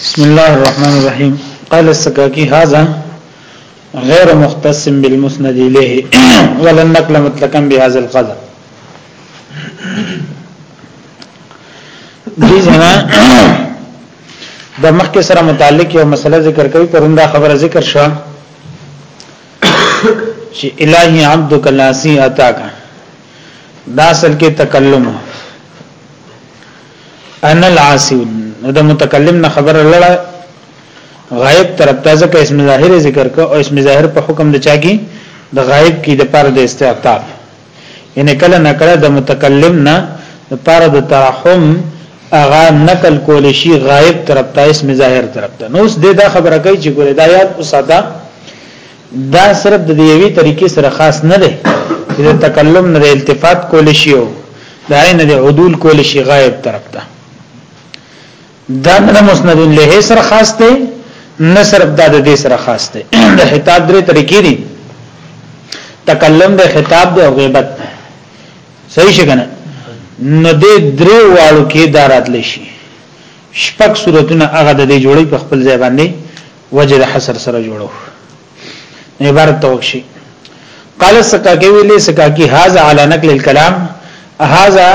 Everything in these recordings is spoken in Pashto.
بسم الله الرحمن الرحيم قال السكاكي هذا غير مختص بالمسند إليه ولا النقل مطلقا بهذا القدر دي زنا د مخکې سره متعلق یو مسله ذکر کوي پروندا خبره ذکر شو چې الہی عبد کلاسی عطا کا دا اصل کې تکلم ان العاصي نو د متکلم نه خبره لړه غائب طرف ته ځکه اسم ظاهر ذکر کو او اسم ظاهر په حکم د چاګي د غائب کی د پر د استعطاف یعنی کله نه کله د متکلم نه د پر د ترحم اغا نقل کول شي غائب طرف ته اسم ظاهر طرف ته نو اوس د خبره کوي چې ګوره دا یاد اوساته دا صرف د یوې طریقې سره خاص نه دی چې د تکلم نه التفات کول شي او د عین د عدول کول شي غایب طرف ته دا نه مسند له سره خاص دی نه صرف دا د دې سره خاص دی د خطاب درې طریقې دي تکلم د خطاب د غیبت صحیح شګنه نو د درې والو کې دارات لشي شپږ صورتونه هغه د دې جوړې په خپل ځای باندې وجه د حصر سره جوړو نه عبارت توکشي قال السکاکی ویلی سکاکی هاذا علی نقل الكلام هاذا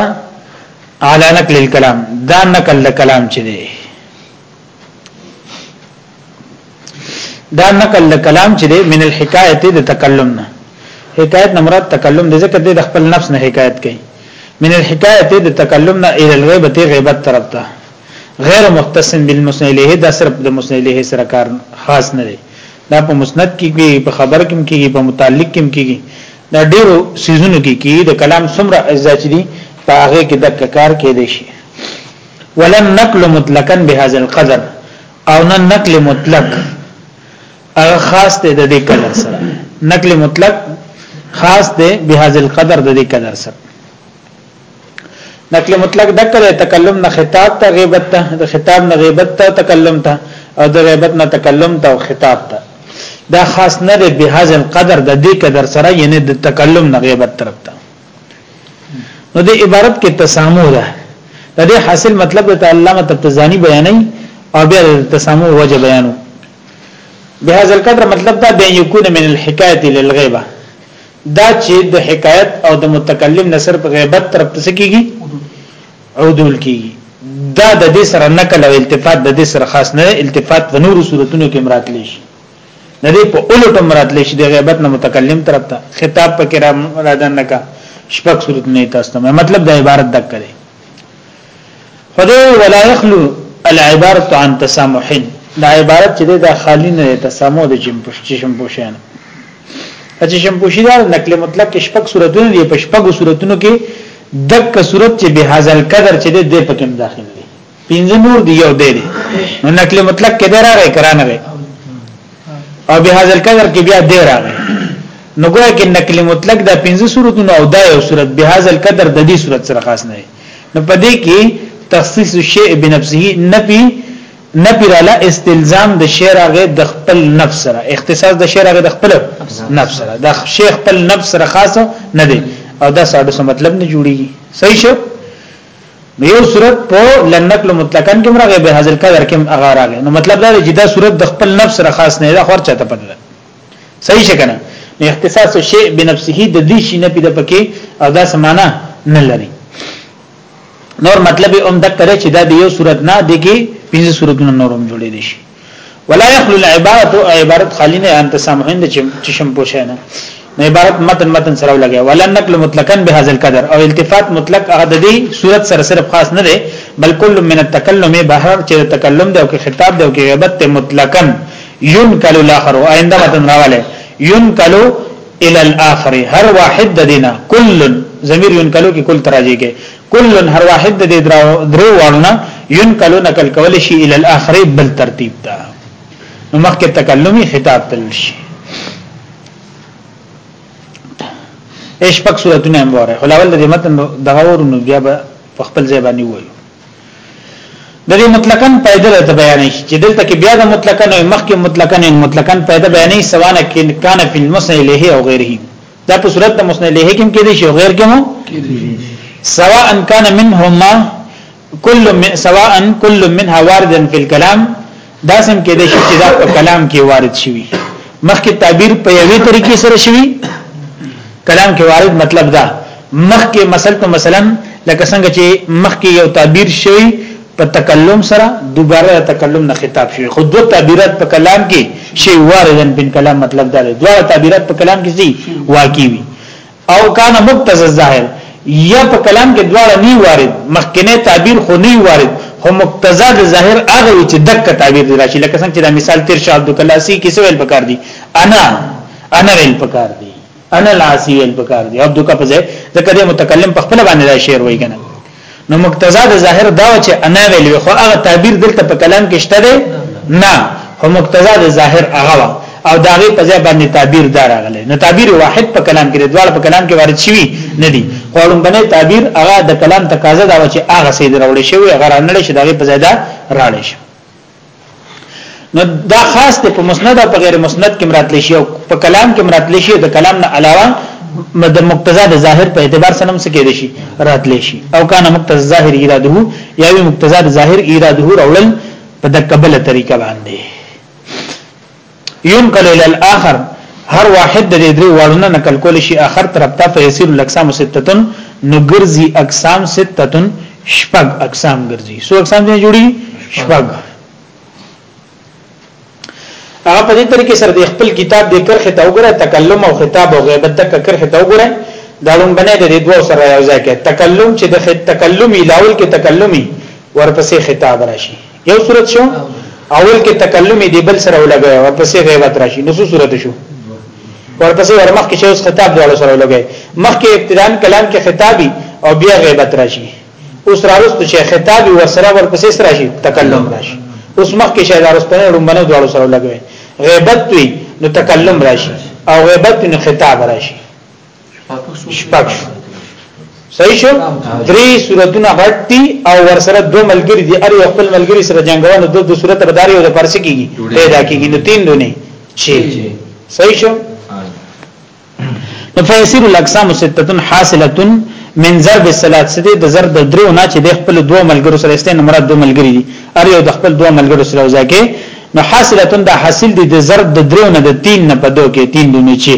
علی نقل الكلام دا نقل د کلام چي دی دا نقل د کلام چي دی من الحکایت د تکلم نه حکایت نه مراد تکلم د ذکر د خپل نفس نه حکایت کوي من الحکایت د تکلم نه ال الغیبت غیبت طرف ته غیر مختص بالمسند الیه دا صرف د مسند الیه سره کار خاص نه دی دا په مسند کې کې په خبر کې کې په متعلق کې کې دا ډیرو سيزونو کې کې د کلام څومره اجزا چې دي په هغه کې د کار کې دي شي ولن نقل مطلقا بهذا القدر او نه نقل مطلق هغه خاص دی د دې قدر سره نقل مطلق خاص دی بهذا القدر د دې قدر سره نقل مطلق دک د تکلم نه خطاب ته غیبت ته د خطاب نه غیبت ته تکلم ته او د غیبت نه تکلم ته او خطاب ته دا خاص نه دی به هاذ القدر د دې قدر سره یعنی د تکلم نه غیبت طرف ته نو د عبارت کې تسامو ده د دې حاصل مطلب ته علامه تبتزانی بیانې او بیا د تسامو وجه بیانو به هاذ القدر مطلب دا به یکون من الحکایه للغیبه دا چې د حکایت او د متکلم نه صرف غیبت طرف ته سکیږي عدول کیږي دا د دې سره نقل او التفات د دې سره خاص نه التفات په نورو صورتونو کې مراد لشي نه دې په اولټ مراد لشي د غیبت نه متکلم طرف ته خطاب په کرام را ده نکا شپږ صورت نه تاسو مطلب د عبارت دک کړي خدای ولا يخلو العبارت عن تسامح دا عبارت چې دا خالی نه تسامح د جیم پښتې شم پوښین چې شم پوښی دا نقل مطلق کې شپږ صورتونه دی په شپږ صورتونو کې دک صورت چې به حاصل قدر چې د دې پکې داخل دی پینځه نور دی یو دی نو نقل مطلق کې دراره کرانه او به هاذل قدر کې بیا دی راغی نو ګویا کې نقل مطلق دا پنځه صورتونه او دا یو صورت به هاذل قدر د دې صورت سره خاص نه دی نو په دې کې تخصیص الشیء بنفسه نفي نفي لاله استلزام د شی راغی د خپل نفس سره اختصاص د شی راغی د خپل نفس سره د شیخ خپل نفس سره خاص نه دی او دا ساده سم مطلب نه جوړیږي صحیح شو نو یو صورت په لنقل مطلقاً کې مرغه به حاصل کړه کې هغه راغی نو مطلب دا چې دا صورت د خپل نفس سره خاص نه ده خور چاته پته ده صحیح شکنه نو اختصاص شی بنفسه د دې شی نه پیدا پکې او دا سمانه نه لري نور مطلب هم د کړه چې دا د یو صورت نه دګي پنځه صورتونه نورم جوړې دي شي ولا يخلو العبارت عبارت خالی نه انت سامحین د چشم پوشه نه نو عبارت متن متن سره لګي ولا نقل مطلقاً به هاذ القدر او التفات مطلق هغه د دې صورت سره صرف خاص نه دی بل کل من التکلم بهر چې تکلم دی او کې خطاب دی او کې غیبت مطلقاً ينقل الاخر آینده متن راواله ينقل الى الاخر هر واحد د دینه کل ضمیر ينقلو کې کل تراجي کې کلن هر واحد د درو وړنا ينقلو نقل کول شي ال الاخر بل ترتیب دا نو مخکې تکلمي خطاب تل شي ايش پک صورتونه هم وره خلاول د متن دغه ورونو بیا به خپل ځای باندې وایو د دې مطلقاً پیدا ته بیانې چې دلته کې بیا د مطلقاً او مخکې مطلقاً مطلقاً پیدا بیانې سوانه کې کان فی المسئله او غیره دا په صورت د مسند له حکم کې دي شو غیر کې مو سواء کان منهما کل من سواء کل منها واردا فی الكلام دا سم کې دي چې دا په کلام کې وارد شوی مخکې تعبیر په یوې طریقې سره شوی کلام کې وارد مطلب دا مخکې مثلا مثلا لکه څنګه چې مخکې یو تعبیر شوی په تکلم سره دوباره د تکلم نه خطاب شوی خو دوه تعبیرات په کلام کې شی واردن بن کلام مطلب دا دی دوه تعبیرات په کلام کې سي واقعي وي او کان مقتضى الظاهر یا په کلام کې دواړه نه وارد مخکنه تعبیر خو نه وارد خو مقتضا د ظاهر هغه چې دک تعبیر دی راشي لکه څنګه چې دا مثال تیر شاه عبد الکلاسی کې سویل پکار دی انا انا ویل پکار دی انا العاصی ویل پکار دی عبدک په ځای ځکه د متکلم په خپل باندې دا شعر وایي کنه نو مقتضا د ظاهر دا چې انا ویل وی خو هغه تعبیر دلته په کلام کې شته دی نه هو مقتضا د ظاهر هغه او دا غي په ځای باندې تعبیر دار غلې نو تعبیر واحد په کلام کې دوړ په کلام کې وارد شوی نه دی قولون باندې تعبیر هغه د کلام تقاضا دا چې هغه سید راوړي شوی هغه نه لشي دا غي په ځای دا راړي شي نو دا خاص ته په مسند او په غیر مسند کې مراد لشي او په کلام کې مراد لشي د کلام نه علاوه د مقتضا د ظاهر په اعتبار سره هم څه کېد شي رات لشي او کانه مقتضا ظاهر اراده یا وی مقتضا د ظاهر اراده راول په د قبل طریقه باندې ينقل الى الاخر هر واحد د دې درې واړونه نقل کول شي اخر طرف ته فیسیر الاقسام ستتن نو ګرځي اقسام ستتن شپږ اقسام ګرځي سو اقسام دې جوړي شپږ هغه په دې طریقې سره د خپل کتاب د کرخه ته وګوره تکلم او خطاب او غیبت تک کرخه ته وګوره دا لون بنه د دې دوه سره یو ځای کې تکلم چې د تکلمي لاول کې تکلمي ورپسې خطاب راشي یو صورت شو اول کې تکلم دی بل سره ولګي ورپسې غیبت راشي نو صورت شو ورپسې ورمخ کې شوس خطاب دواړو سره ولګي مخکې ابتدان کلام کې خطابي او بیا غیبت راشي اوس راوست چې خطابي ورسره ورپسې سره شي تکلم راشي اوس مخکې شاید راوستنه رومنه دواړو سره ولګي غیبت وي نو تکلم راشي او غیبت نو خطاب راشي شپږ صحیح شو درې صورتونه غټ دي او ورسره دوه ملګری دي ار یو خپل ملګری سره جنگونه دوه دوه صورت به داري او د پرس کیږي پیدا کیږي نو تین دونه شي صحیح شو نو فیسیر الاقسام سته حاصله من ضرب الصلات سده د ضرب د درو نه چې د خپل دوه ملګرو سره استین مراد دوه ملګری دي ار یو د خپل دوه ملګرو سره ځکه نو حاصله د حاصل دي د ضرب د درو نه د تین نه په دوه کې تین دونه شي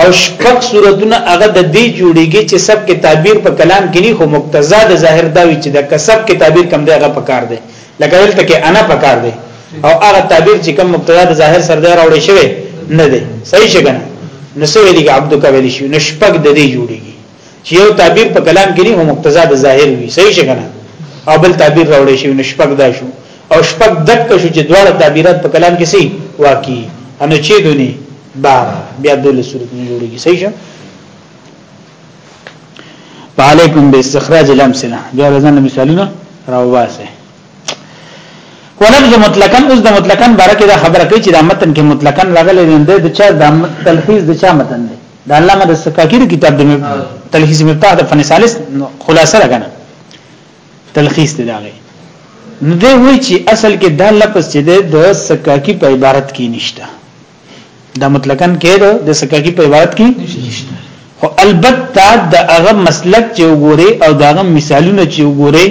او شپږ صورتونه هغه د دې جوړیږي چې سب کې تعبیر په کلام کې نه خو مقتضا د ظاهر دا وی چې د کسب کې تعبیر کم دی هغه پکار دی لکه دلته کې انا پکار دی او هغه تعبیر چې کم مقتضا د ظاهر سره دی راوړی شوی نه دی صحیح څنګه نو سوي دي عبدک ویل شي نو شپږ د دې جوړیږي چې یو تعبیر په کلام کې نه مقتضا د ظاهر وي صحیح څنګه او بل تعبیر راوړی شي نو شپږ دا شو او شپږ دک شو چې دواړه تعبیرات په کلام کې سي واقعي انو چې دونی بار بیا دول صورت نه جوړیږي صحیح شه فعليكم باستخراج الامثله بیا ورځن مثالونه راوباسه ولفظ مطلقاً اوس د مطلقاً باره کې دا خبره کوي چې د متن کې مطلقاً راغلی دی د چا د تلخیص د چا متن دی د علامه د سکاکی د کتاب د تلخیص مفتاح د فن ثالث خلاصه راکنه تلخیص دی داغه نو دی وی چې اصل کې دا لفظ چې د سکاکی په عبارت کې نشته دا مطلقاً کې د سکاکی په عبارت کې نشته خو البته د هغه مسلک چې وګوري او د هغه مثالونه چې وګوري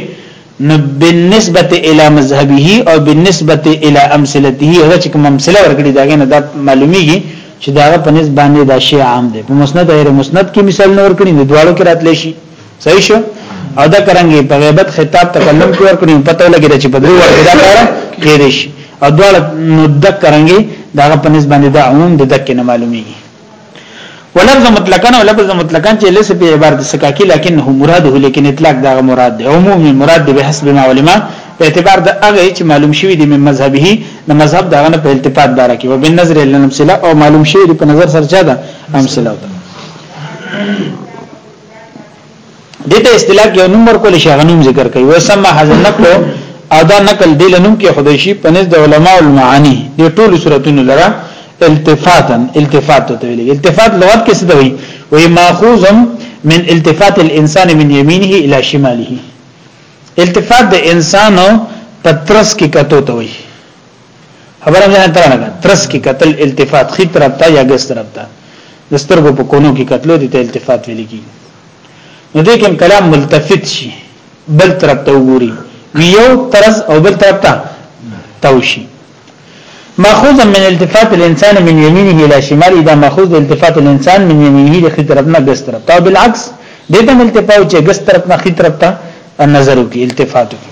نو بالنسبه الى مذهبه او بالنسبه الى امثلته هغه چې کوم امثله ورکړي داګه نه دا معلومیږي چې داغه په نسبت باندې دا شی عام دی په مسند غیر مسند کې مثال نور کړی نو دواړو کې راتلی شي صحیح شو او دا کرانګي په غیبت خطاب تکلم کې ورکړي پته لګی چې په دوه ورته دا کار کېږي او دواړه نو دا کرانګي داغه په نسبت باندې دا عموم د دک نه معلومیږي ولفظ مطلقاً او لفظ مطلقاً چې لس په عبارت سکاکی لکنه مراده لیکن اطلاق دا مراد دی عمومي مراد دی به حسب ما علماء په اعتبار د هغه چې معلوم شوی دی من مذهبه د مذهب دغه نه په التفات بار کې او بالنظر له امثله او معلوم شوی دی په نظر سره چا ده امثله دته اصطلاح یو نوم ورکول شي غنوم ذکر کوي وسمه هذا نقل او دا نقل دی لنوم کې خدای شي پنځ د علما او المعانی د ټولو صورتونو لره التفاتا التفات ته ویل التفات لغت کې څه دی وي ماخوذ من التفات الانسان من يمينه الى شماله التفات د انسان په ترس کې کتو ته وي خبره مې اترانه ده ترس کې قتل التفات خې طرف ته یا ګس طرف ته د سترګو په کونو کې قتلو دي ته التفات ویل کی نو دې کوم کلام ملتفت شي بل طرف ته وګوري یو ترس او بل طرف ته توشي ماخوذ من التفات الانسان من يمينه الى شماله دا ماخوذ التفات الانسان من يمينه الى خې طرف نه ګس طرف ته بالعکس دې ته التفات چې ګس طرف نه خې طرف ته نظر وکي التفات وکي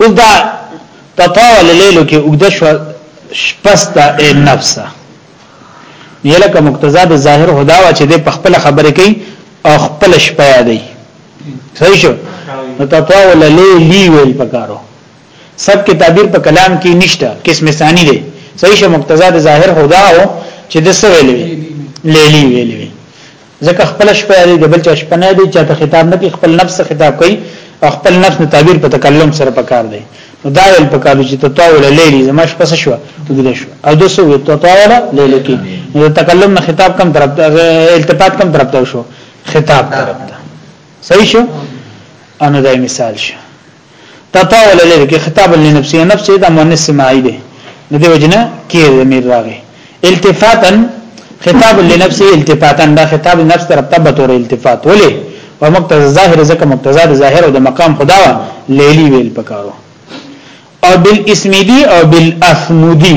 اوس دا تطاول لیلو کې اوږده شو شپستا ای نفسه یلکه مقتضا د ظاهر هدا وا چې د خپل خبرې کوي او خپل شپه یادې صحیح شو نو تطاول لیلی ویل پکارو سب کې تعبیر په کلام کې نشته قسم ثانی دی صحیح شو مقتضا د ظاهر هدا او چې د سویل لیلی ویل ځکه خپل شپه یادې د بل چا شپه نه دی چاته خطاب نه کوي خپل نفس خطاب کوي او خپل نفس نه تعبیر په تکلم سره پکار دی نو دا ویل پکارو چې تطاول لیلی زما شپه څه شو وګړه شو او د سو تطاول لیلی کې نو تکلم نه خطاب کم طرف التفات کم طرف ته شو خطاب طرف ته صحیح شو انو دا مثال شو دا تا ولا لري کې خطاب لنفسه نفس دا مؤنث سماعي دی نو دی وجنه کې ضمیر راغی التفاتا خطاب لنفسه التفاتا دا خطاب نفس طرف ته بتور التفات ولې او مقتضا ظاهر ځکه مقتضا ظاهر او د مقام خدا لیلی ویل پکارو او بالاسمدی او بالافمدی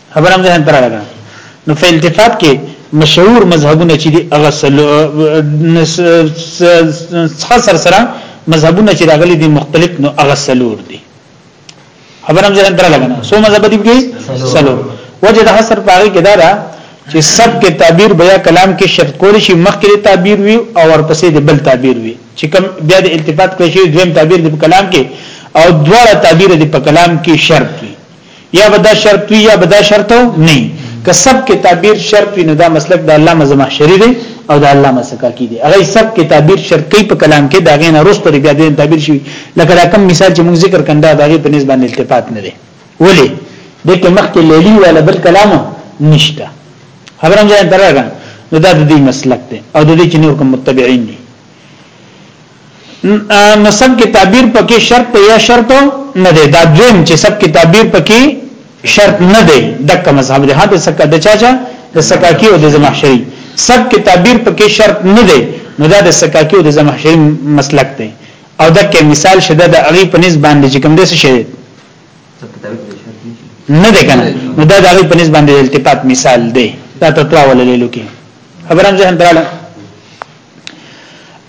خبر هم ځان تراله کنه نو په التفات کې مشهور مذهبونه چې دي هغه سره سره مذهبونه چې راغلي دي مختلف نو هغه سلور دي خبر هم ځان تراله کنه سو مذهب دي کې سلور وجه د حصر پاره کې دا ده چې سب کې تعبیر بیا کلام کې شرط کول شي مخکې تعبیر وي او ورپسې د بل تعبیر وي چې کوم بیا د التفات کوي شي دویم تعبیر د کلام کې او دواړه تعبیر د کلام کې شرط یا به دا شرط وي یا به دا شرط نه که سب کې تعبیر شرط وي نو دا مسلک د علامه زمخشري دی او د علامه سکاکی دی هغه سب کې تعبیر شرط کوي په کلام کې دا غینه رستو بیا د تعبیر شي لکه دا کم مثال چې موږ ذکر کنده دا غي په نسبت التفات نه دی ولی دغه مخکې لیلی ولا بل کلام نشته خبرم ځای درغه نو دا د دې مسلک دی او د دې چې نور کوم متبعین دي نو سب کې تعبیر پکې شرط ته یا شرط نه دی دا دویم چې سب کې تعبیر پکې شرط نه دی دک مذهب دی هدا سکه د چاچا د سکاکی او د زمحشری سب کې تعبیر پکې شرط نه دی نو دا د سکاکی او د زمحشری مسلک دی او دک مثال شده د اغي په نسبت باندې چې کوم دې څه شي نه دی کنه نو دا د اغي په نسبت باندې التفات مثال دی دا تطراول لیلو کې خبرم ځه اندراله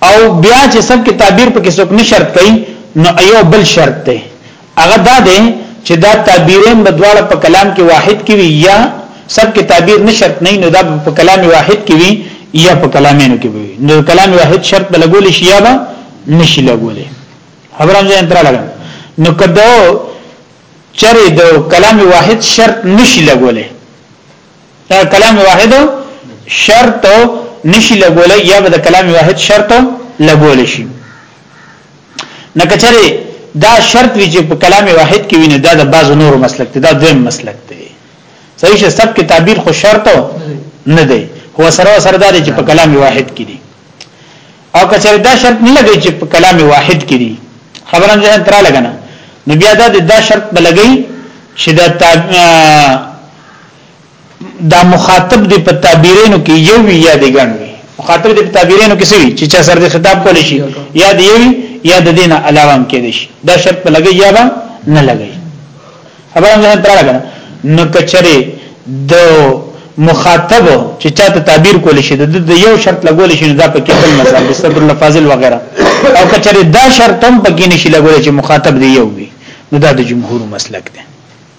او بیا چې سب کې تعبیر په کې څوک نه شرط کوي نو ایو بل شرط دی هغه دا دی چې دا تعبیرین به دواړه په کلام کې واحد کې وي یا سب کې تعبیر نه شرط نه نو دا په کلام واحد کې وي یا په کلامینو کې وي نو کلام واحد شرط به لګول شي یا به نشي لګولې خبرم ځان تر لګم نو کدو چرې د کلام واحد شرط نشي لګولې دا کلام واحد شرط نشي لګول یا به د کلام واحد شرط لګول شي نه کچره دا شرط وی چې په کلام واحد کې ویني دا د بعض نورو مسلک دی دا دویم مسلک دی صحیح شه سب کې تعبیر خو شرط نه دی هو سره سره دا چې په کلام واحد کې دی او کچره دا شرط نه لګي چې په کلام واحد کې دی خبره نه تر لګنه نو بیا دا د دا شرط بلګي چې دا دا مخاطب دی په تعبیرینو کې یو وی یا دی ګڼ وی مخاطب دی په تعبیرینو کې سوي چې چا سره د خطاب کول شي یا دی وی یا د دینه علاوه هم کې دي شي دا شرط په لګي یا به نه لګي خبره نه تر لګا نو کچره د مخاطب چې چا ته تعبیر کول شي د یو شرط لګول شي دا په کې بل مثال د صبر الفاضل وغیرہ او کچره دا شرط هم پکې نشي لګول چې مخاطب دی یو وی نو دا د جمهور مسلک دی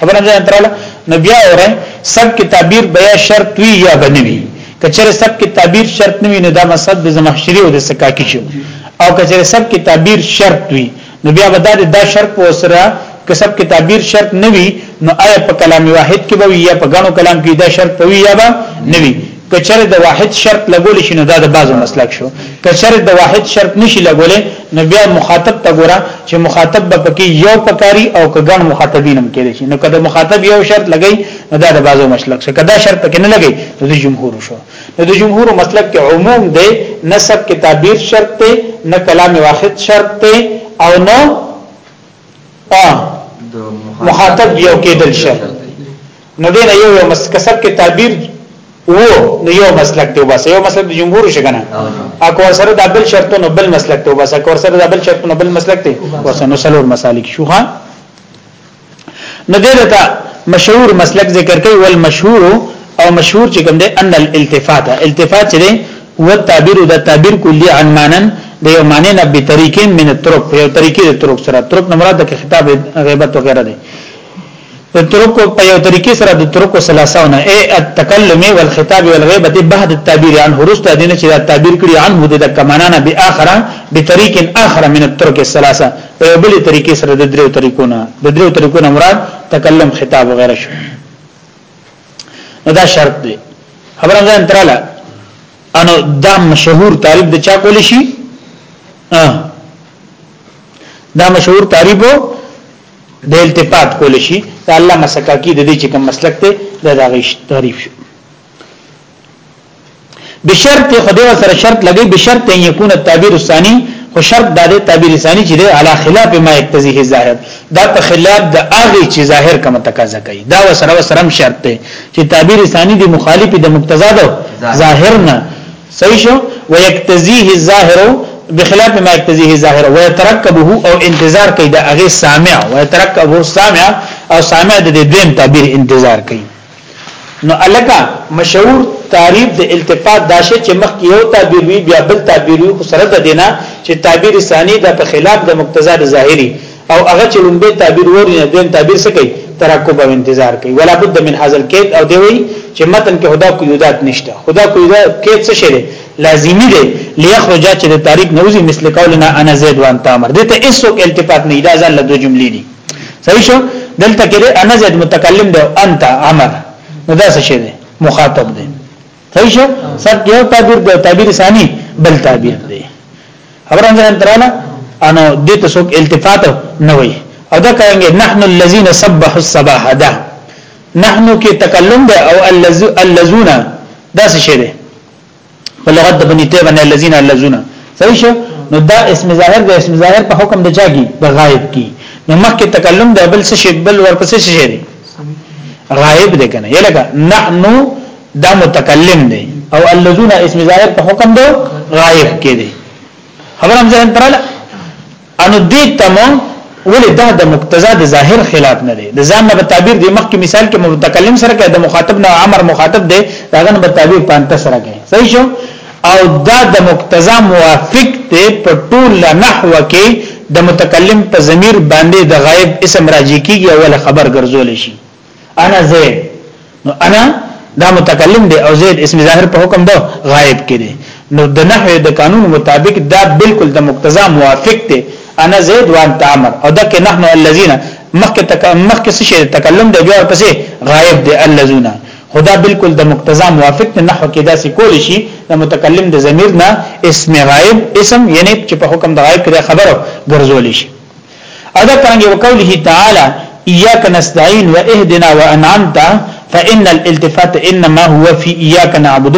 خبره ده تراله نو بیا وره سب کې تعبیر بیا شرط وی یا بنوي کچره سب کې تعبیر شرط نه وي نو دا مسد د زمخشری او د سکاکی شو او کچره سب کې تعبیر شرط وي نو بیا به دا شرط په سره کسب کې تعبیر شرط نه وي نو آیا په کلام واحد کې به یا په غنو کلام کې دا شرط وي یا به نه وي کچره د واحد شرط لګول شي نو دا د بعضو مسلک شو کچره د واحد شرط نشي لګولې نو بیا مخاطب ته ګوره چې مخاطب به پکې یو پکاري او کګن مخاطبین هم کېږي شي نو کله مخاطب یو شرط لګي نو دا د بعضو مسلک شو کدا شرط پکې نه لګي نو د جمهور شو نو د جمهور مسلک کې عموم دی نسب کې تعبیر شرط دی نه کلام واحد شرط دی او نه مخاطب یو کېدل شي نو دین یو یو مسکسب کې تعبیر وو نو یو مسلک دی وباسه یو مسلک د جمهور شي کنه اکو سره د بل شرطونو بل مسلک دی وباسه اکو سره د بل شرطونو بل مسلک دی وباسه نو سلور مسالک شو ها نو دلته مشهور مسلک ذکر کوي ول مشهور او مشهور چې کوم دی ان الالتفات التفات چې هو التعبیر دا تعبیر کلی عن مانن د یو معنی نه به طریقې من ترک یو طریقې د ترک سره ترک نه مراد د خطاب غیبت وغیرہ دی د ترک په یو طریقې سره د ترک ثلاثونه ای التکلم والخطاب والغیبه بعد التعبیر عن هرست دینه چې دا تعبیر کړی عن هو د کمانانه به اخره به طریق اخر من الترک الثلاثه په یو بل طریقې سره د دریو طریقونه د دریو طریقونه مراد تکلم خطاب وغیرہ شو دا شرط دی خبره ځان تراله انو دا مشهور تعریف د چا کول شي دا مشهور تعریف د التفات کول شي دا الله مسکاکی د دې چې کوم مسلک ته دا غیش تعریف شو بشرط خدای سره شرط لګي بشرط ان يكون التعبير الثاني خو شرط دا دی تعبیر ثاني چې دی علا خلاف ما يقتضيه الظاهر دا په خلاف د اغه چې ظاهر کوم تقاضا کوي دا وسره وسره شرط دی چې تعبیر ثاني دی مخالف د مقتضا ده ظاهر نه صحیح شو ويقتضيه الظاهر بخلاف ما يقتضيه الظاهر ويتركبه او انتظار کوي د اغه سامع ويتركبه سامع او سامع د دې دیم تعبیر انتظار کوي نو الکه مشهور تعریف د التفات داشه چې مخ یو تعبیر وی بیا بل تعبیر وی خو سره د دینه چې تعبیر ثانی د په خلاف د مقتضا د ظاهری او هغه چې لومبه تعبیر وری نه دین تعبیر څه کوي ترقب او انتظار کوي ولا بد من حاصل کید او دی وی چې متن کې خدا قیودات نشته خدا قیودات کې څه شي لازمی دی لیخرج چې د تعریف نوزی مثل قولنا انا زید وان تامر دته ایسو التفات نه دا ځل د جملې دي صحیح شو دلته کې انا زید متکلم دی انت امر نو دا څه شی دی مخاطب دی صحیح شو سب یو تعبیر دی تعبیر ثانی بل تعبیر دی خبرم ځان تراله انا دې ته څوک التفات نه وي او دا کانګه نحن الذين سبحوا الصباح ده نحنو کې تکلم ده او الذين دا څه شی ده په لغت د بنی تیبه نه الذين الذين صحیح شو نو دا اسم ظاهر د اسم ظاهر په حکم د چاګي د غائب کی نو مخکې تکلم د بل څه شی بل ورپسې شی دی غائب دی کنه یلګه نحن دا متکلم دی او الذين اسم ظاهر په حکم د غائب کې دی خبر هم ځین تراله انو دې تمو ولې دا د مقتضا د ظاهر خلاف نه دی د ځان نه تعبیر دی مخکې مثال کې متکلم سره کې د مخاطب نه امر مخاطب دی دا غن به تعبیر پانته سره کې صحیح شو او دا د مقتضا موافق دی په ټول نحو کې د متکلم په ضمیر باندې د غائب اسم راځي کیږي او خبر ګرځول شي انا زید نو انا دا متکلم دی او زید اسم ظاهر په حکم دو غائب کې دی نو د نحوی د قانون مطابق دا بالکل د مقتضا موافق دی انا زید وان تعمر او دک نحنو الذين مخکې تک مخکې څه شی تکلم دی بیا پسې غائب دی الذين خدا بالکل د مقتضا موافق نه نحو کې دا سکول شي د متکلم د ضمیر نه اسم غائب اسم یعنی چې په حکم د غائب کې خبره ګرځول شي او دا څنګه وقوله تعالی اياک نستعين واهدنا وانعمت فان الالتفات انما هو في اياك نعبد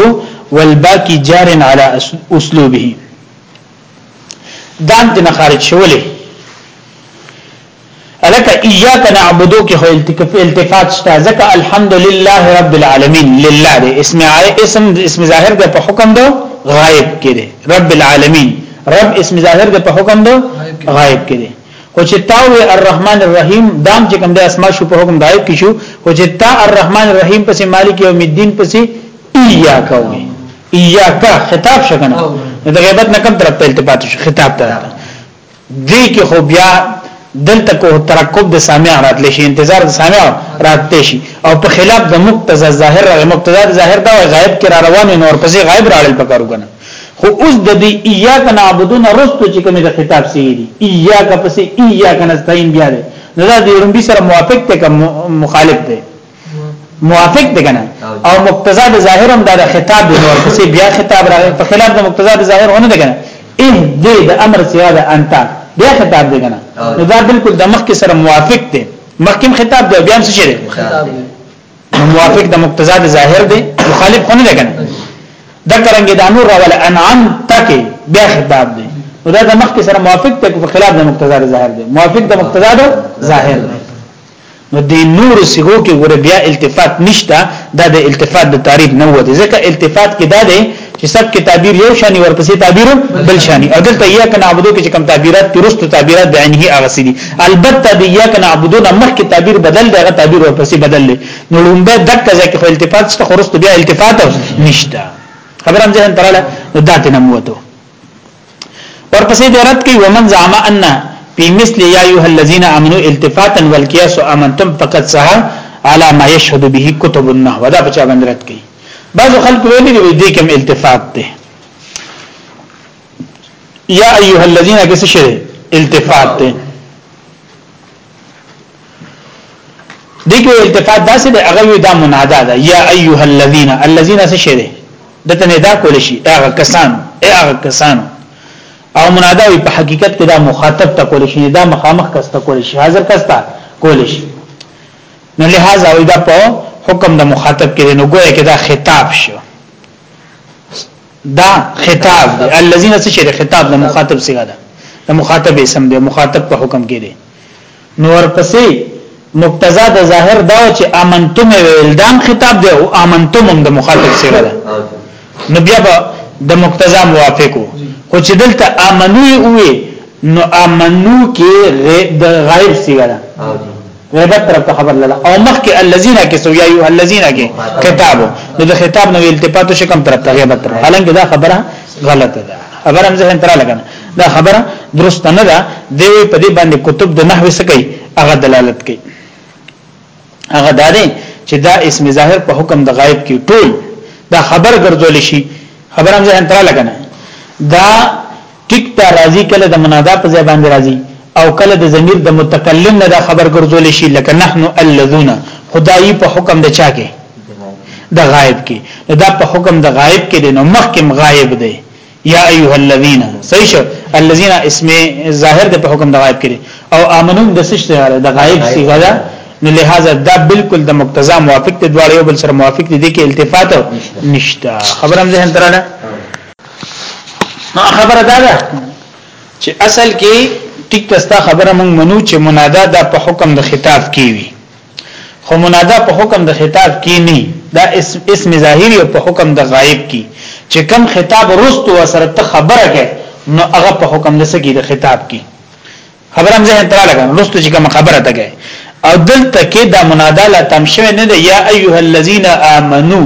والباقي جار على اسلوبه دام دې خارج شولې الک اياک نعبدو کې خو التفات شته ځکه الحمدلله رب العالمین لله دې اسم اسم اسم ظاهر د په حکم دو غائب کې رب العالمین رب اسم ظاهر د په حکم د غائب کې دي خو چې تا وی الرحمن الرحیم دام چې کوم د اسماء شو په حکم غائب کې شو خو چې تا الرحمن الرحیم پسې مالک یوم الدین پسې ایاک وی ایاک خطاب شګنه د غیبت نه کم طرف ته التفات شو خطاب ته دی کې خو بیا دلته کو ترکب د سامع راتل شي انتظار د سامع راتل شي او په خلاف د مقتضا ظاهر او مقتضا ظاهر دا غائب کې را روان نور پسې غائب راړل پکارو کنه خو اوس د دې ایاک نعبدون رستو چې کومه د خطاب سی دي ایاک پسې ایاک نستعين بیا ده نو دا د رمبي سره موافق ته کوم مخالف ده موافق ده کنه او مقتضا د ظاهر هم د خطاب د نور پسې بیا خطاب راغی په خلاف د مقتضا د ظاهر ونه ده کنه ايه دې د امر سیاد انت بیا خطاب ده کنه نو دا بالکل د مخ کې سره موافق ده مخکې خطاب ده بیا هم څه شي موافق د مقتضا د ظاهر دی مخالف خو نه دی کنه د کرنګ د نور ول انعام تکي بیا خطاب دی نو دا د مخ کې سره موافق ته په خلاف د مقتضا د ظاهر دی موافق د مقتضا د ظاهر دی نو د نور سیغو کې ور بیا التفات نشته دا د التفات د تعریف نه وته ځکه التفات کې دا دی چې سب کې تعبیر یو شانی ورپسې تعبیر بل شانی او دلته یا کنه عبادو کې کوم تعبیرات درست تعبیرات د عینه هغه سړي البته د یا کنه عبادو نه مخکې تعبیر بدل دی هغه تعبیر ورپسې بدل دی نو لومبه دک ځکه خو التفات څخه خرست بیا التفات نشته خبرم ځین تراله نو داتې نه موته ورپسې د رد کوي ومن زعم ان په مثل یا ایه الذین امنو التفاتا والقیاس امنتم فقط سها على ما يشهد به كتب النحو دا بچا باندې رد کوي بعض خلک ویل دي دې کوم التفات ده یا ایه الذین کس شری التفات ده دغه التفات داسې د هغه وی دا منادا ده یا ایها الذین الذین څه شه ده دته نه دا کول شي هغه کسان هغه کسان او منادا وی په حقیقت کې دا مخاطب ته کول شي دا مخامخ کس ته کول شي حاضر کس ته کول شي نو لہذا وی دا په حکم د مخاطب کې نو ګویا کې دا خطاب شو دا خطاب دی الذين څه شي خطاب د مخاطب صيغه ده د مخاطب اسم دی مخاطب په حکم کې دی نور پسې مقتضا د ظاهر دا چې امنتم ویل دام خطاب دی او امنتم هم د مخاطب صيغه ده نو بیا به د مقتضا موافقو خو چې دلته امنوي وي نو امنو کې د غیر صيغه ده غیبت طرف ته خبر لاله او مخکې الذين کې سو یا ایه الذين کې کتاب نو د خطاب نو التفات شي کوم طرف ته غیبت طرف حالانکه دا خبره غلطه ده خبره هم ذهن تر لګنه دا خبره درست نه ده دی په دې باندې کتب د نحوی سکی هغه دلالت کوي هغه دا دی چې دا اسم ظاهر په حکم د غایب کې ټول دا خبر ګرځول شي خبره هم ځان تر لګنه دا ټیک ته راځي کله د منادا په ځای باندې راځي او کله د ضمیر د متکلم نه دا خبر ګرځول شي لکه نحنو الذون خدای په حکم د چا کې د غائب کې دا په حکم د غائب کې دی نو مخکم غائب دی یا ایها الذین صحیح شو الذین اسم ظاهر د په حکم د غائب کې دی او امنون د سش سره د غائب صيغه ده نو لہذا دا بالکل د مقتضا موافق دی دواړو بل سره موافق دی کې التفات نشته خبرم ذهن تراله نو خبره دا ده چې اصل کې ټیک تستا خبره مونږ منو چې منادا دا په حکم د خطاب کې وي خو منادا په حکم د خطاب کې نه دا اسم اسم ظاهری او په حکم د غائب کې چې کم خطاب رستو سره ته خبره کې نو هغه په حکم د سګي د خطاب کې خبره هم ذهن تراله کنه رستو چې کوم خبره ته کوي او دلته کې دا منادا لا تم شوی نه دی یا ایها الذین آمنو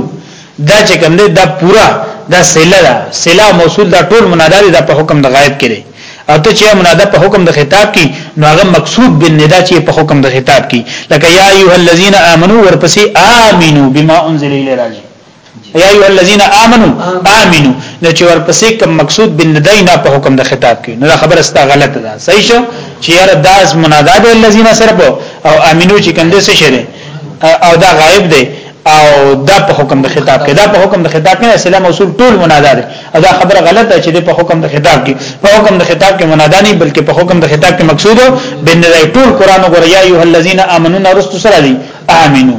دا چې کوم دی دا پورا دا سله دا سله موصول دا ټول منادا دی دا په حکم د غایب کړي او ته چې منادا په حکم د خطاب کې نو هغه مقصود بالندا چې په حکم د خطاب کې لکه یا ایها الذین آمنو ورپسې آمنو بما انزل الی راجی یا ایو الذین آمنو آمنو نو چې ورپسې کوم مقصود بن دای نه په حکم د خطاب کې نو خبره ستا غلطه ده صحیح شو چې یاره داس منادا د الذین صرف او آمنو چې کوم د څه شری او دا غایب دی او دا په حکم د خطاب کې دا په حکم د خطاب کې اسلام اصول ټول منادا دي او دا خبره غلطه ده چې په حکم د خطاب کې په حکم د خطاب کې منادا نه بلکې په حکم د خطاب کې مقصود بن دای ټول قران وګوریا ایه الذین آمنو نرست سره دي آمنو